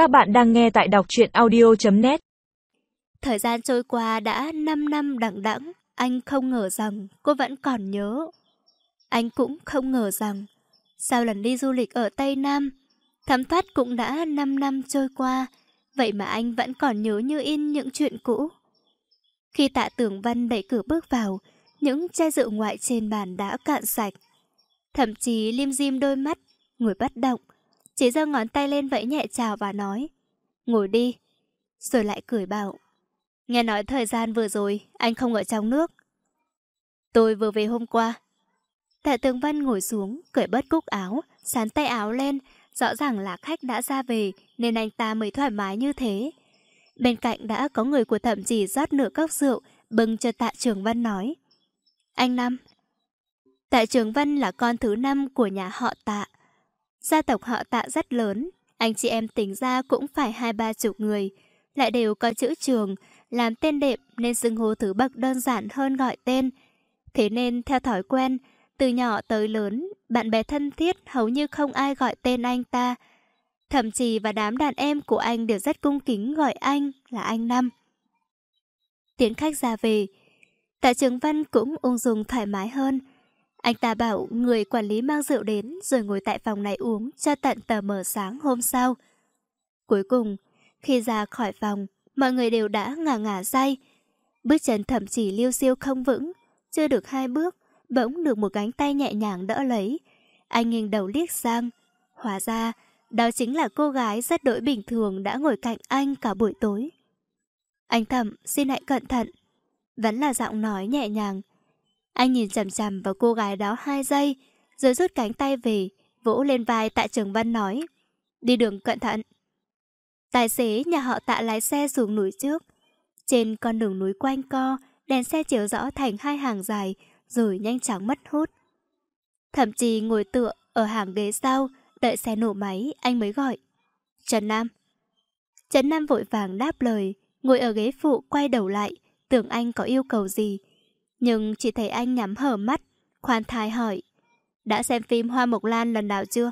Các bạn đang nghe tại đọc truyện audio.net Thời gian trôi qua đã 5 năm đặng đẵng, anh không ngờ rằng cô vẫn còn nhớ. Anh cũng không ngờ rằng sau lần đi du lịch ở Tây Nam, thấm thoát cũng đã 5 năm trôi qua, vậy mà anh vẫn còn nhớ như in những chuyện cũ. Khi tạ tưởng văn đẩy cửa bước vào, những chai rượu ngoại trên bàn đã cạn sạch. Thậm chí lim dim đôi mắt, người bất động, chỉ giơ ngón tay lên vẫy nhẹ chào và nói Ngồi đi. Rồi lại cười bảo, Nghe nói thời gian vừa rồi, anh không ở trong nước. Tôi vừa về hôm qua. Tạ tường văn ngồi xuống, Cởi bớt cúc áo, Sán tay áo lên. Rõ ràng là khách đã ra về, Nên anh ta mới thoải mái như thế. Bên cạnh đã có người của thẩm chỉ rót nửa cốc rượu, Bưng cho tạ trường văn nói, Anh Năm. Tạ trường văn là con thứ năm của nhà họ tạ. Gia tộc họ tạ rất lớn, anh chị em tính ra cũng phải hai ba chục người, lại đều có chữ trường, làm tên đệm nên xưng hô thứ bậc đơn giản hơn gọi tên. Thế nên theo thói quen, từ nhỏ tới lớn, bạn bè thân thiết hầu như không ai gọi tên anh ta. Thậm chí và đám đàn em của anh đều rất cung kính gọi anh là anh Năm. Tiến khách ra về, tại trường văn cũng ung dung thoải mái hơn. Anh ta bảo người quản lý mang rượu đến rồi ngồi tại phòng này uống cho tận tờ mở sáng hôm sau. Cuối cùng, khi ra khỏi phòng, mọi người đều đã ngả ngả say. Bước chân thậm chí liêu siêu không vững, chưa được hai bước, bỗng được một cánh tay nhẹ nhàng đỡ lấy. Anh nghiêng đầu liếc sang. Hóa ra, đó chính là cô gái rất đổi bình thường đã ngồi cạnh anh cả buổi tối. Anh thầm, xin hãy cẩn thận. Vẫn là giọng nói nhẹ nhàng, anh nhìn chằm chằm vào cô gái đó hai giây, rồi rút cánh tay về, vỗ lên vai tạ trường văn nói. Đi đường cẩn thận. Tài xế nhà họ tạ lái xe xuống núi trước. Trên con đường núi quanh co, đèn xe chiếu rõ thành hai hàng dài, rồi nhanh chóng mất hút. Thậm chí ngồi tựa ở hàng ghế sau, đợi xe nổ máy, anh mới gọi. Trần Nam. Trần Nam vội vàng đáp lời, ngồi ở ghế phụ quay đầu lại, tưởng anh có yêu cầu gì, nhưng chỉ thấy anh nhắm hở mắt, khoan thai hỏi. Đã xem phim Hoa Mộc Lan lần nào chưa?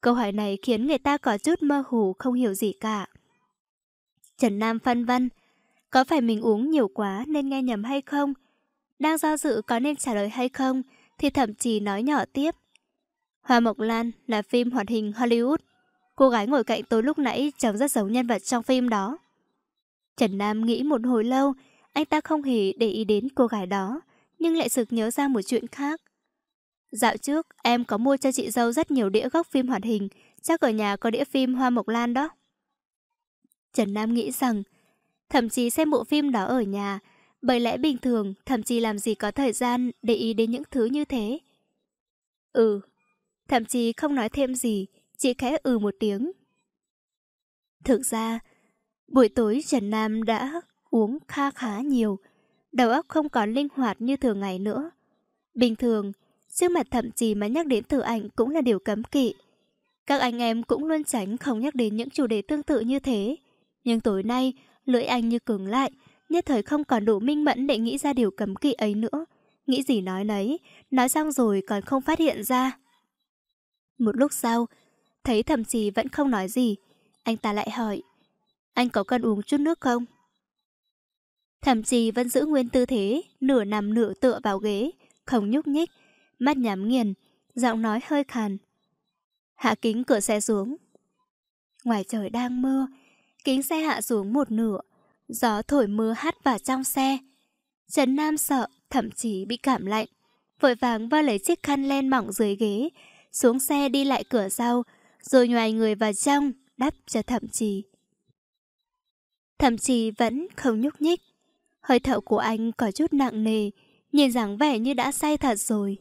Câu hỏi này khiến người ta có chút mơ hồ không hiểu gì cả. Trần Nam phân vân, có phải mình uống nhiều quá nên nghe nhầm hay không? Đang do dự có nên trả lời hay không, thì thậm chí nói nhỏ tiếp. Hoa Mộc Lan là phim hoạt hình Hollywood. Cô gái ngồi cạnh tôi lúc nãy trông rất giống nhân vật trong phim đó. Trần Nam nghĩ một hồi lâu, anh ta không hề để ý đến cô gái đó, nhưng lại sực nhớ ra một chuyện khác. Dạo trước, em có mua cho chị dâu rất nhiều đĩa gốc phim hoạt hình, chắc ở nhà có đĩa phim Hoa Mộc Lan đó. Trần Nam nghĩ rằng, thậm chí xem bộ phim đó ở nhà, bởi lẽ bình thường thậm chí làm gì có thời gian để ý đến những thứ như thế. Ừ, thậm chí không nói thêm gì, chỉ khẽ ừ một tiếng. Thực ra, buổi tối Trần Nam đã uống kha khá nhiều, đầu óc không còn linh hoạt như thường ngày nữa. Bình thường, trước mặt thậm chí mà nhắc đến tử ảnh cũng là điều cấm kỵ. Các anh em cũng luôn tránh không nhắc đến những chủ đề tương tự như thế. Nhưng tối nay, lưỡi anh như cứng lại, nhất thời không còn đủ minh mẫn để nghĩ ra điều cấm kỵ ấy nữa. Nghĩ gì nói nấy, nói xong rồi còn không phát hiện ra. Một lúc sau, thấy thậm chí vẫn không nói gì, anh ta lại hỏi, anh có cần uống chút nước không? Thậm chí vẫn giữ nguyên tư thế, nửa nằm nửa tựa vào ghế, không nhúc nhích, mắt nhắm nghiền, giọng nói hơi khàn. Hạ kính cửa xe xuống. Ngoài trời đang mưa, kính xe hạ xuống một nửa, gió thổi mưa hắt vào trong xe. Trần Nam sợ, thậm chí bị cảm lạnh, vội vàng vơ lấy chiếc khăn len mỏng dưới ghế, xuống xe đi lại cửa sau, rồi nhòi người vào trong, đắp cho thậm chí. Thậm chí vẫn không nhúc nhích. Hơi thở của anh có chút nặng nề, nhìn dáng vẻ như đã say thật rồi.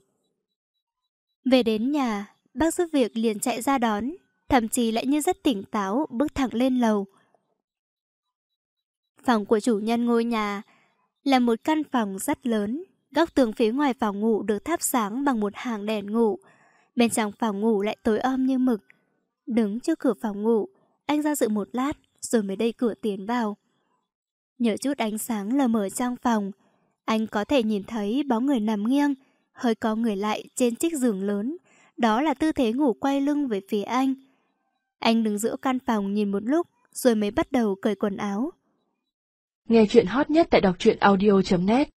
Về đến nhà, bác giúp việc liền chạy ra đón, thậm chí lại như rất tỉnh táo bước thẳng lên lầu. Phòng của chủ nhân ngôi nhà là một căn phòng rất lớn, góc tường phía ngoài phòng ngủ được thắp sáng bằng một hàng đèn ngủ. Bên trong phòng ngủ lại tối om như mực. Đứng trước cửa phòng ngủ, anh ra dự một lát rồi mới đẩy cửa tiến vào. Nhờ chút ánh sáng lờ mờ trong phòng, anh có thể nhìn thấy bóng người nằm nghiêng, hơi có người lại trên chiếc giường lớn. Đó là tư thế ngủ quay lưng về phía anh. Anh đứng giữa căn phòng nhìn một lúc, rồi mới bắt đầu cởi quần áo. Nghe chuyện hot nhất tại đọc truyện audio.net